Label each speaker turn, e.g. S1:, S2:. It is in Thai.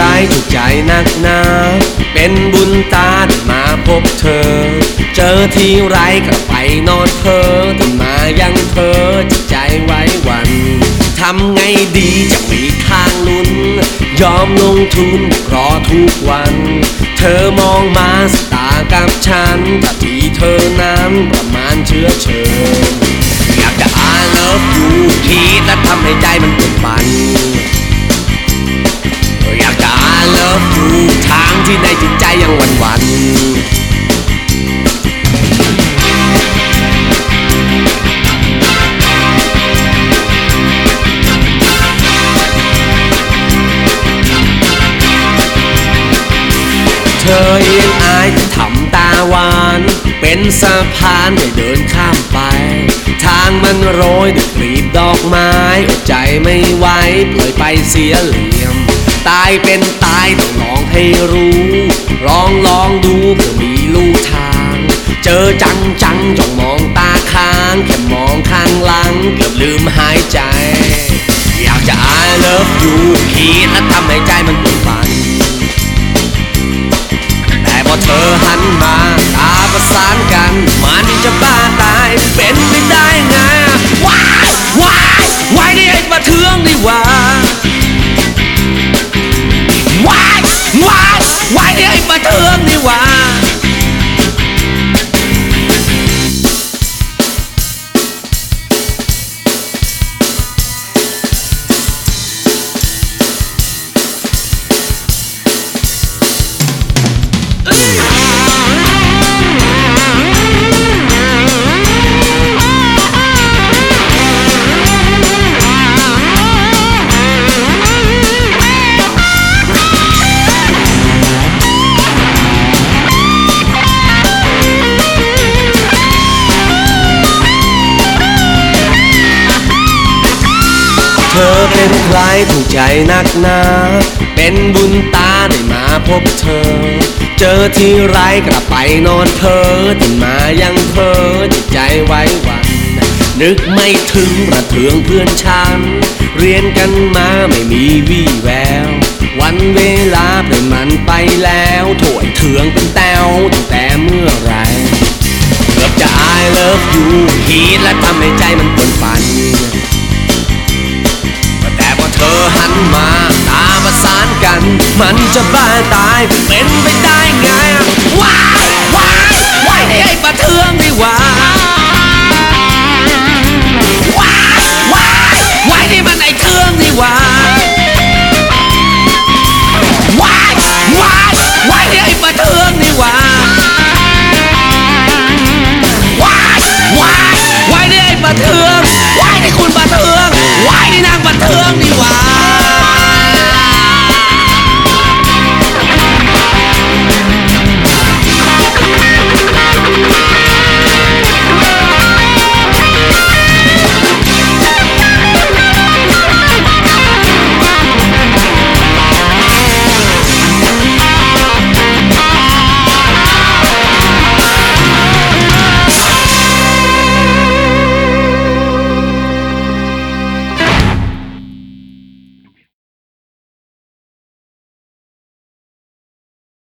S1: ร้ายถูกใจนักหนา เป็นบุญตาได้มาพบเธอ เจอที่ไรก็ไปนอนเธอแต่มายังเธอจิตใจไว้วันทำไงดีจะมีทางลุ้น ยอมลงทุนรอทุกวัน เธอมองมาสตากับฉันแต่ที่เธอนั้นประมาณเชื้อเชิญอยากจะ I love you คิดและทำให้ใจมันปวดปัน เธอเองอายทำตาหวาน เป็นสะพานให้เดินข้ามไป ทางมันโรยด้วยกลีบดอกไม้อดใจไม่ไหวปล่อยไปเสียเหลี่ยม ตายเป็นตายต้องลองให้รู้ ลองลองดูเพื่อมีลู่ทาง เจอจังจังจ้องมองตาค้างแค่มองข้างหลังเกือบลืม เป็นใครถูกใจนักหนา เป็นบุญตาได้มาพบเธอ เจอที่ไรกลับไปนอนเธอตื่นมายังเธอจิตใจไว้วัน นึกไม่ถึงระเทืองเพื่อนฉัน เรียนกันมาไม่มีวี่แวว วันเวลาเปลี่ยนมันไปแล้วถวยเถืองเป็นแต้วตั้งแต่เมื่อไรเกือบจะ I love you คิดและทำให้ หันมาตาประสานกัน มันจะบ้าตายเป็นไป